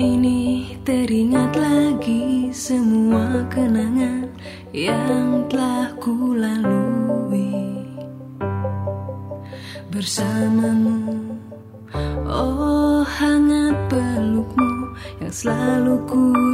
ini teringat lagi semua kenangan yang telah ku lalui. Bersamamu Oh hangat pelukmu yang selalu ku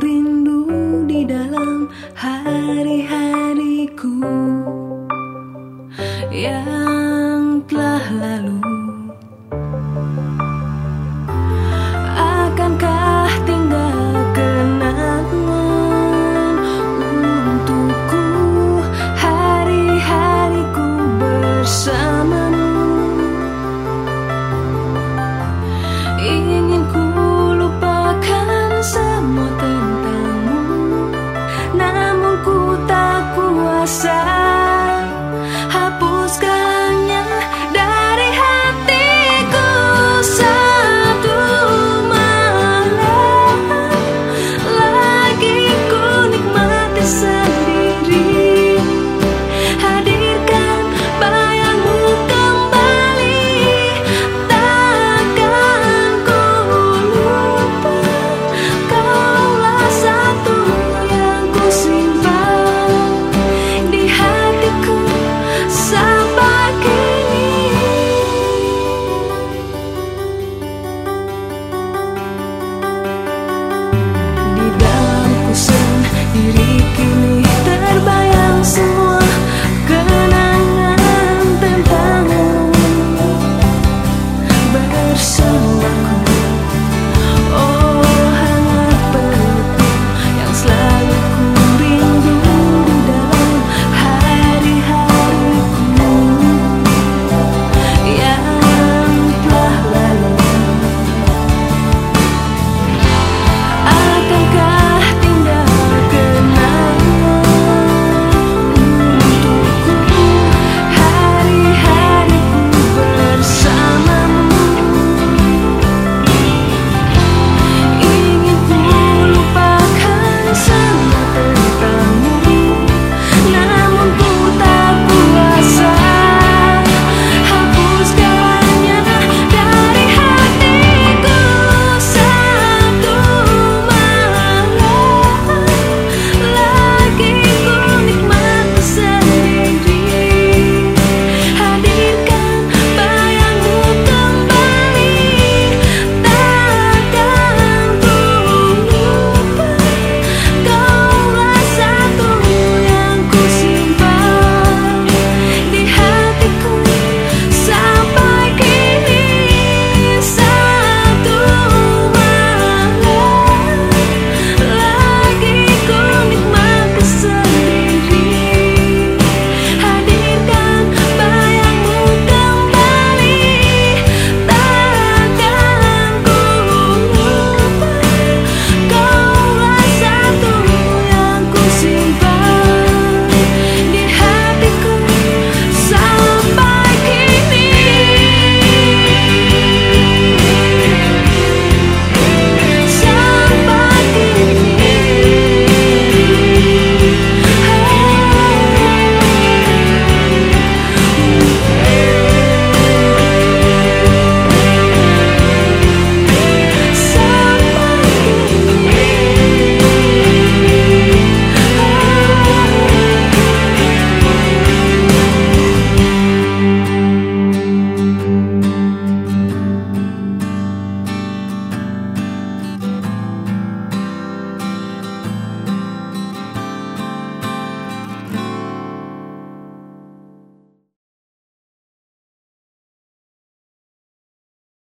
side